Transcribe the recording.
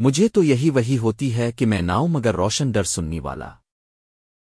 مجھے تو یہی وہی ہوتی ہے کہ میں ناؤں مگر روشن ڈر سننی والا۔